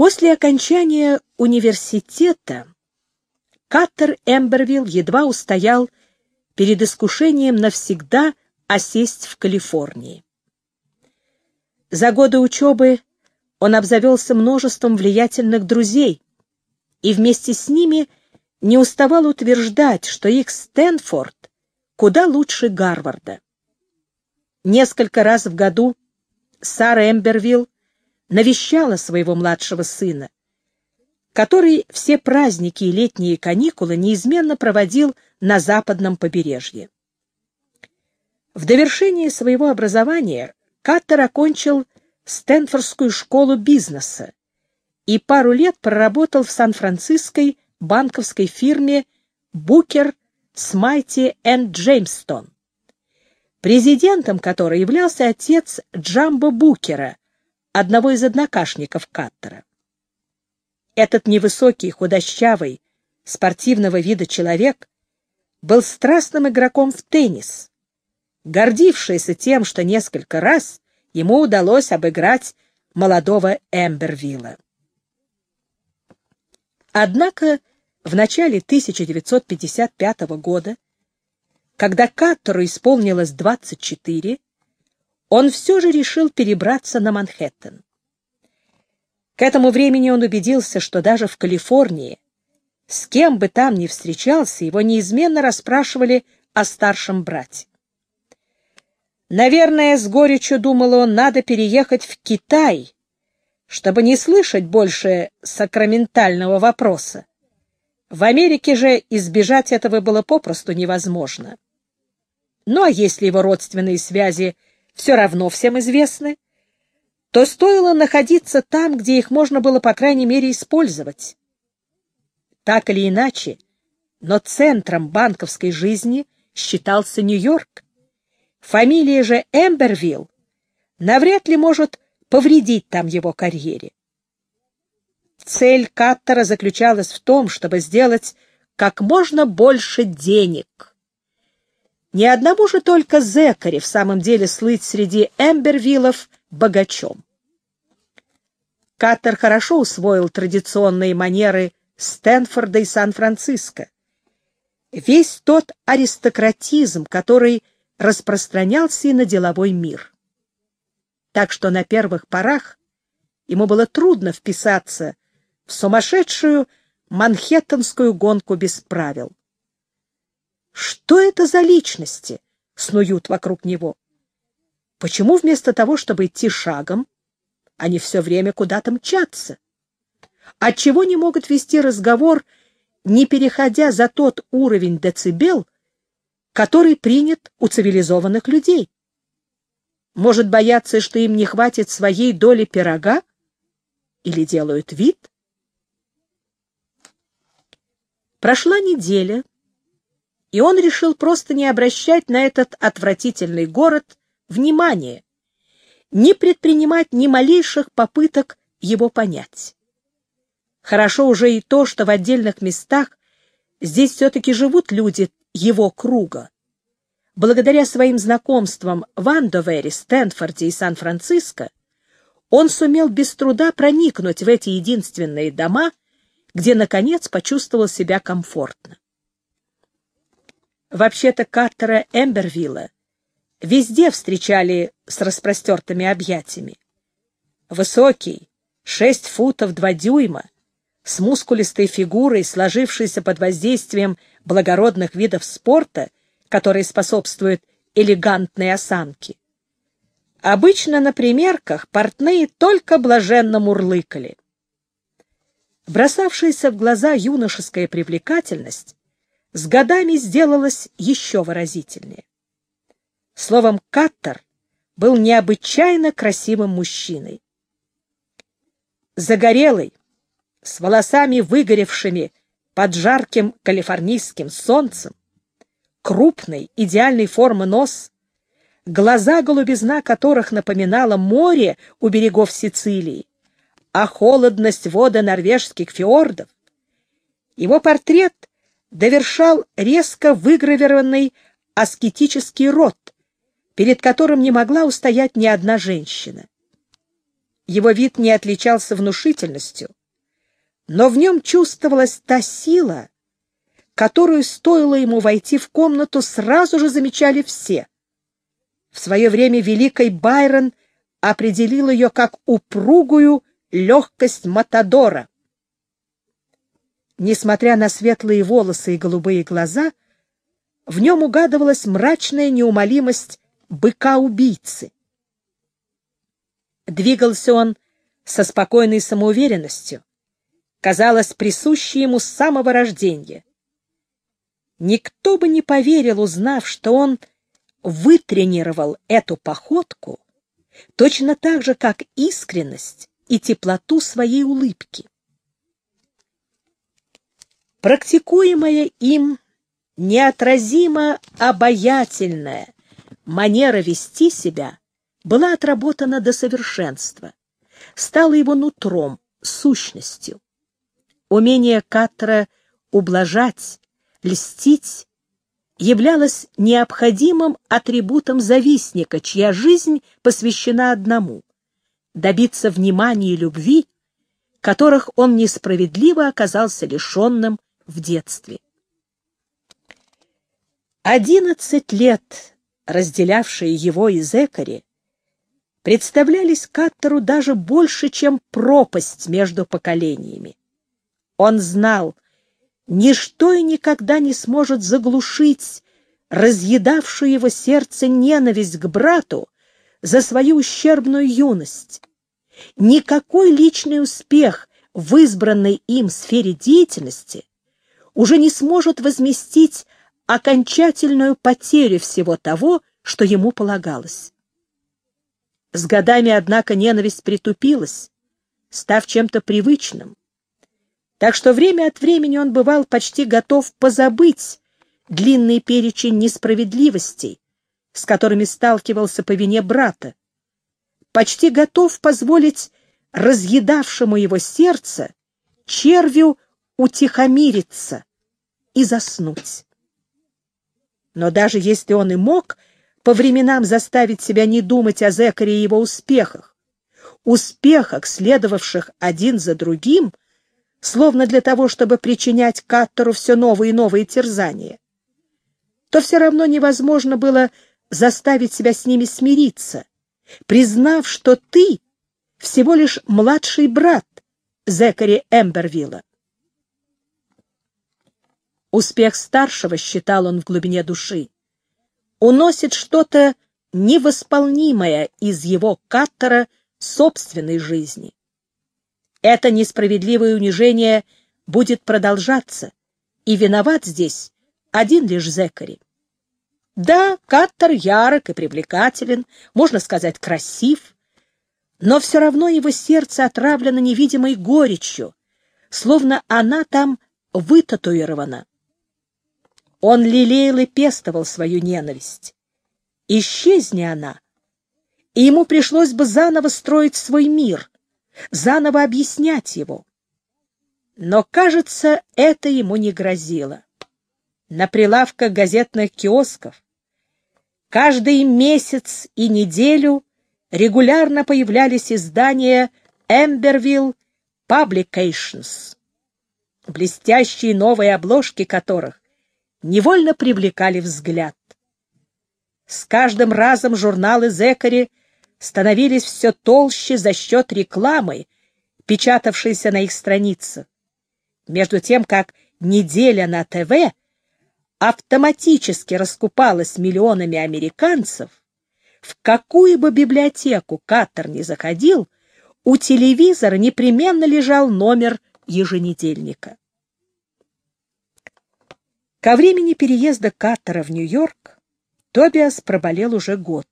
После окончания университета Каттер Эмбервилл едва устоял перед искушением навсегда осесть в Калифорнии. За годы учебы он обзавелся множеством влиятельных друзей и вместе с ними не уставал утверждать, что их Стэнфорд куда лучше Гарварда. Несколько раз в году Сара Эмбервилл навещала своего младшего сына, который все праздники и летние каникулы неизменно проводил на западном побережье. В довершении своего образования Каттер окончил Стэнфордскую школу бизнеса и пару лет проработал в Сан-Франциской банковской фирме Букер Смайти энд Джеймстон, президентом которой являлся отец Джамбо Букера, одного из однокашников Каттера. Этот невысокий, худощавый, спортивного вида человек был страстным игроком в теннис, гордившийся тем, что несколько раз ему удалось обыграть молодого Эмбервилла. Однако в начале 1955 года, когда Каттеру исполнилось 24, он все же решил перебраться на Манхэттен. К этому времени он убедился, что даже в Калифорнии, с кем бы там ни встречался, его неизменно расспрашивали о старшем брате. Наверное, с горечью думал он, надо переехать в Китай, чтобы не слышать больше сакраментального вопроса. В Америке же избежать этого было попросту невозможно. Ну а если его родственные связи все равно всем известны, то стоило находиться там, где их можно было, по крайней мере, использовать. Так или иначе, но центром банковской жизни считался Нью-Йорк. Фамилия же Эмбервилл навряд ли может повредить там его карьере. Цель Каттера заключалась в том, чтобы сделать как можно больше денег. Ни одному же только Зекаре в самом деле слыть среди Эмбервиллов богачом. Каттер хорошо усвоил традиционные манеры Стэнфорда и Сан-Франциско. Весь тот аристократизм, который распространялся и на деловой мир. Так что на первых порах ему было трудно вписаться в сумасшедшую манхэттенскую гонку без правил. Что это за личности снуют вокруг него? Почему вместо того, чтобы идти шагом, они все время куда-то мчатся? Отчего не могут вести разговор, не переходя за тот уровень децибел, который принят у цивилизованных людей? Может, бояться, что им не хватит своей доли пирога? Или делают вид? Прошла неделя, и он решил просто не обращать на этот отвратительный город внимания, не предпринимать ни малейших попыток его понять. Хорошо уже и то, что в отдельных местах здесь все-таки живут люди его круга. Благодаря своим знакомствам в Андовере, Стэнфорде и Сан-Франциско он сумел без труда проникнуть в эти единственные дома, где, наконец, почувствовал себя комфортно. Вообще-то Каттера Эмбервилла везде встречали с распростертыми объятиями. Высокий, шесть футов два дюйма, с мускулистой фигурой, сложившейся под воздействием благородных видов спорта, которые способствуют элегантной осанке. Обычно на примерках портные только блаженно мурлыкали. Бросавшаяся в глаза юношеская привлекательность с годами сделалось еще выразительнее. Словом, Каттер был необычайно красивым мужчиной. Загорелый, с волосами выгоревшими под жарким калифорнийским солнцем, крупный, идеальной формы нос, глаза голубизна которых напоминала море у берегов Сицилии, а холодность вода норвежских фьордов. Его портрет довершал резко выгравированный аскетический рот, перед которым не могла устоять ни одна женщина. Его вид не отличался внушительностью, но в нем чувствовалась та сила, которую стоило ему войти в комнату, сразу же замечали все. В свое время великий Байрон определил ее как упругую легкость Матадора. Несмотря на светлые волосы и голубые глаза, в нем угадывалась мрачная неумолимость быка-убийцы. Двигался он со спокойной самоуверенностью, казалось, присущей ему с самого рождения. Никто бы не поверил, узнав, что он вытренировал эту походку точно так же, как искренность и теплоту своей улыбки. Практикуемая им неотразимо обаятельная манера вести себя была отработана до совершенства, стала его нутром, сущностью. Умение Каттера ублажать, льстить являлось необходимым атрибутом завистника, чья жизнь посвящена одному — добиться внимания и любви, которых он несправедливо оказался лишенным в детстве. Одиннадцать лет, разделявшие его и Зекари, представлялись Каттеру даже больше, чем пропасть между поколениями. Он знал, ничто и никогда не сможет заглушить разъедавшую его сердце ненависть к брату за свою ущербную юность. Никакой личный успех в избранной им сфере деятельности уже не сможет возместить окончательную потерю всего того, что ему полагалось. С годами, однако, ненависть притупилась, став чем-то привычным. Так что время от времени он бывал почти готов позабыть длинный перечень несправедливостей, с которыми сталкивался по вине брата, почти готов позволить разъедавшему его сердце червю утихомириться и заснуть. Но даже если он и мог по временам заставить себя не думать о Зекаре и его успехах, успехах, следовавших один за другим, словно для того, чтобы причинять Каттеру все новые и новые терзания, то все равно невозможно было заставить себя с ними смириться, признав, что ты всего лишь младший брат Зекари Эмбервилла. Успех старшего, считал он в глубине души, уносит что-то невосполнимое из его Каттера собственной жизни. Это несправедливое унижение будет продолжаться, и виноват здесь один лишь Зекари. Да, Каттер ярок и привлекателен, можно сказать, красив, но все равно его сердце отравлено невидимой горечью, словно она там вытатуирована. Он лелеял и пестовал свою ненависть. Исчезни она, и ему пришлось бы заново строить свой мир, заново объяснять его. Но, кажется, это ему не грозило. На прилавках газетных киосков каждый месяц и неделю регулярно появлялись издания Эмбервилл Publications, блестящие новые обложки которых невольно привлекали взгляд. С каждым разом журналы Зекари становились все толще за счет рекламы, печатавшейся на их страницах. Между тем, как неделя на ТВ автоматически раскупалась миллионами американцев, в какую бы библиотеку Каттер ни заходил, у телевизора непременно лежал номер еженедельника. Ко времени переезда Каттера в Нью-Йорк Тобиас проболел уже год.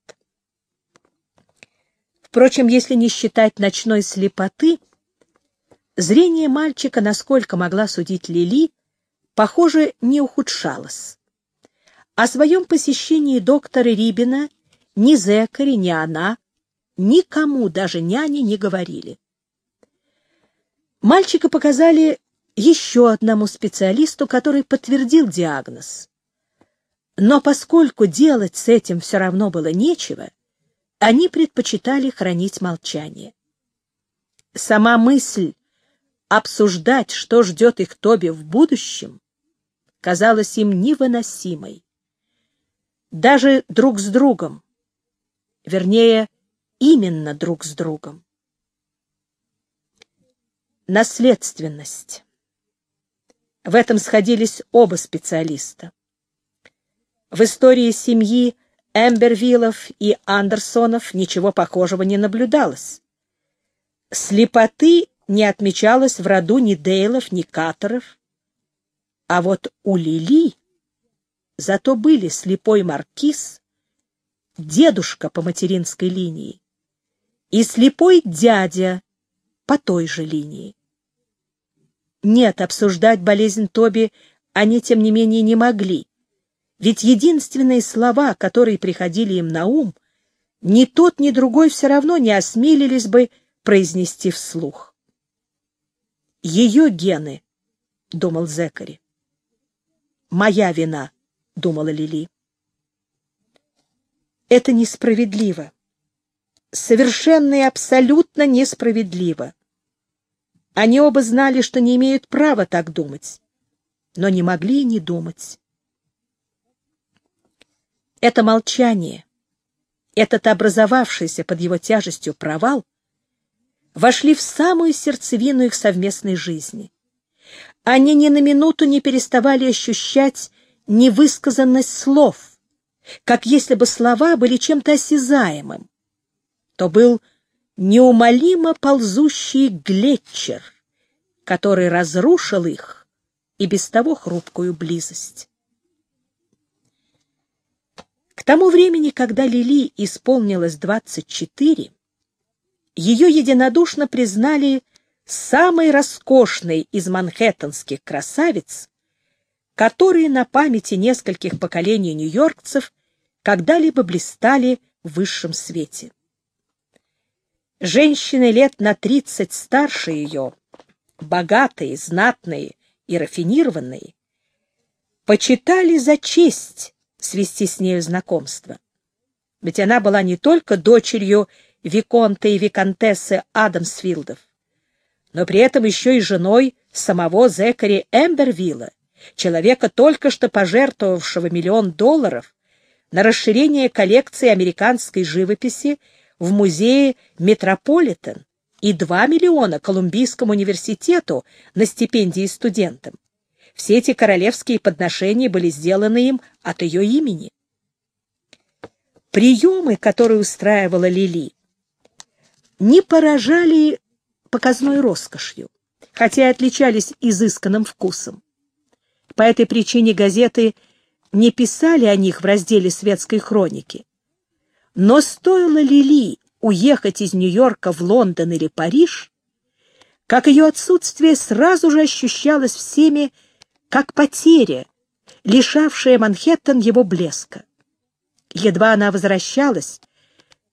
Впрочем, если не считать ночной слепоты, зрение мальчика, насколько могла судить Лили, похоже, не ухудшалось. О своем посещении доктора Рибина ни Зекари, ни она, никому, даже няне, не говорили. Мальчика показали еще одному специалисту, который подтвердил диагноз. Но поскольку делать с этим все равно было нечего, они предпочитали хранить молчание. Сама мысль обсуждать, что ждет их Тоби в будущем, казалась им невыносимой. Даже друг с другом, вернее, именно друг с другом. Наследственность. В этом сходились оба специалиста. В истории семьи Эмбервиллов и Андерсонов ничего похожего не наблюдалось. Слепоты не отмечалось в роду ни Дейлов, ни Катеров. А вот у Лили зато были слепой маркиз, дедушка по материнской линии, и слепой дядя по той же линии. Нет, обсуждать болезнь Тоби они, тем не менее, не могли. Ведь единственные слова, которые приходили им на ум, ни тот, ни другой все равно не осмелились бы произнести вслух. «Ее гены», — думал Зекари. «Моя вина», — думала Лили. «Это несправедливо. Совершенно и абсолютно несправедливо. Они оба знали, что не имеют права так думать, но не могли и не думать. Это молчание, этот образовавшийся под его тяжестью провал, вошли в самую сердцевину их совместной жизни. Они ни на минуту не переставали ощущать невысказанность слов, как если бы слова были чем-то осязаемым. То был неумолимо ползущий глетчер, который разрушил их и без того хрупкую близость. К тому времени, когда Лили исполнилось 24, ее единодушно признали самой роскошной из манхэттенских красавиц, которые на памяти нескольких поколений нью-йоркцев когда-либо блистали в высшем свете. Женщины лет на тридцать старше ее, богатые, знатные и рафинированные, почитали за честь свести с нею знакомство. Ведь она была не только дочерью Виконта и Виконтессы Адамсфилдов, но при этом еще и женой самого Зекари Эмбервилла, человека, только что пожертвовавшего миллион долларов на расширение коллекции американской живописи в музее Метрополитен и 2 миллиона Колумбийскому университету на стипендии студентам. Все эти королевские подношения были сделаны им от ее имени. Приемы, которые устраивала Лили, не поражали показной роскошью, хотя и отличались изысканным вкусом. По этой причине газеты не писали о них в разделе светской хроники. Но стоило Лили уехать из Нью-Йорка в Лондон или Париж, как ее отсутствие сразу же ощущалось всеми как потеря, лишавшая Манхэттен его блеска. Едва она возвращалась,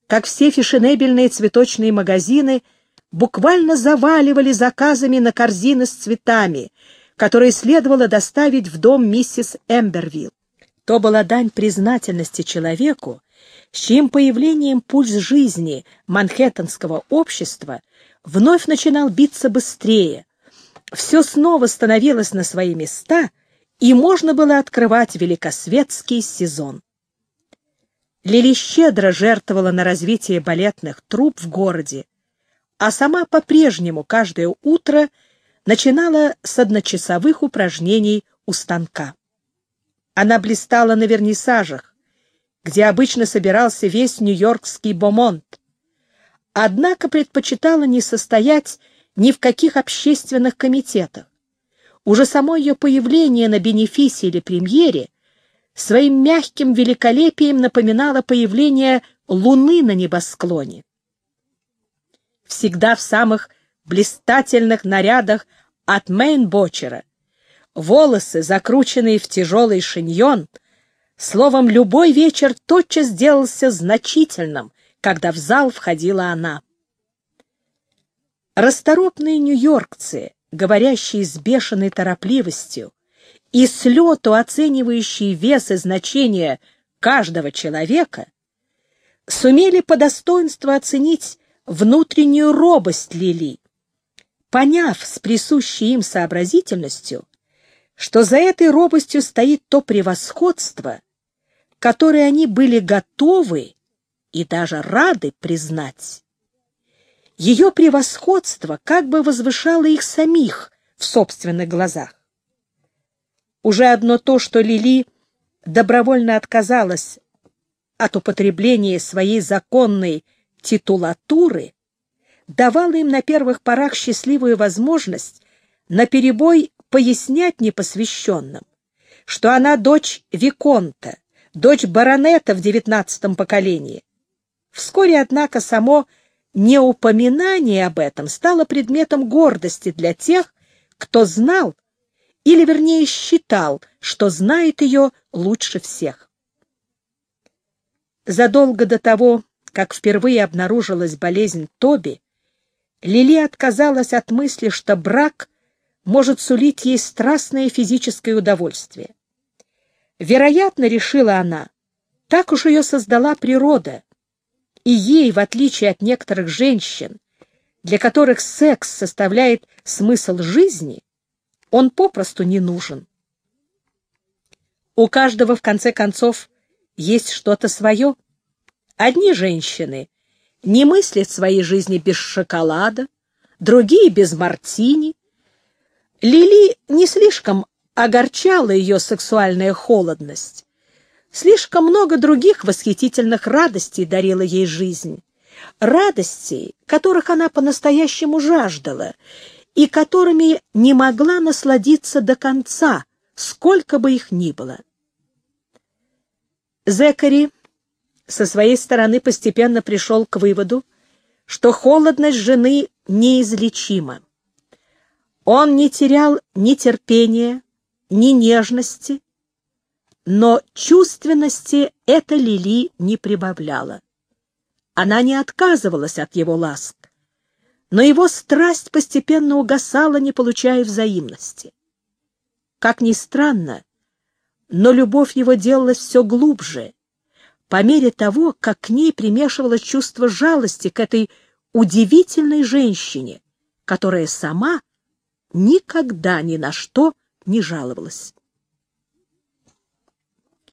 как все фешенебельные цветочные магазины буквально заваливали заказами на корзины с цветами, которые следовало доставить в дом миссис Эмбервилл. То была дань признательности человеку, с чьим появлением пульс жизни манхэттенского общества вновь начинал биться быстрее. Все снова становилось на свои места, и можно было открывать великосветский сезон. Лили щедро жертвовала на развитие балетных труп в городе, а сама по-прежнему каждое утро начинала с одночасовых упражнений у станка. Она блистала на вернисажах, где обычно собирался весь нью-йоркский бомонд. Однако предпочитала не состоять ни в каких общественных комитетах. Уже само ее появление на бенефисе или премьере своим мягким великолепием напоминало появление луны на небосклоне. Всегда в самых блистательных нарядах от Мейнбочера, волосы, закрученные в тяжелый шиньон — Словом, любой вечер тотчас сделался значительным, когда в зал входила она. Расторопные нью-йоркцы, говорящие с бешеной торопливостью и с лету оценивающие вес и значение каждого человека, сумели по достоинству оценить внутреннюю робость Лили, поняв с присущей им сообразительностью, что за этой робостью стоит то превосходство, которое они были готовы и даже рады признать. Ее превосходство как бы возвышало их самих в собственных глазах. Уже одно то, что Лили добровольно отказалась от употребления своей законной титулатуры, давало им на первых порах счастливую возможность наперебой пояснять непосвященным, что она дочь Виконта, дочь баронета в девятнадцатом поколении. Вскоре, однако, само неупоминание об этом стало предметом гордости для тех, кто знал, или, вернее, считал, что знает ее лучше всех. Задолго до того, как впервые обнаружилась болезнь Тоби, Лили отказалась от мысли, что брак может сулить ей страстное физическое удовольствие. Вероятно, решила она, так уж ее создала природа, и ей, в отличие от некоторых женщин, для которых секс составляет смысл жизни, он попросту не нужен. У каждого, в конце концов, есть что-то свое. Одни женщины не мыслят своей жизни без шоколада, другие — без мартини. Лили не слишком огорчала ее сексуальная холодность. Слишком много других восхитительных радостей дарила ей жизнь. Радостей, которых она по-настоящему жаждала, и которыми не могла насладиться до конца, сколько бы их ни было. Зекари со своей стороны постепенно пришел к выводу, что холодность жены неизлечима. Он не терял ни терпения, ни нежности, но чувственности это Лили не прибавляла. Она не отказывалась от его ласк, но его страсть постепенно угасала, не получая взаимности. Как ни странно, но любовь его делалась все глубже, по мере того, как к ней примешивалось чувство жалости к этой удивительной женщине, которая сама никогда ни на что не жаловалась.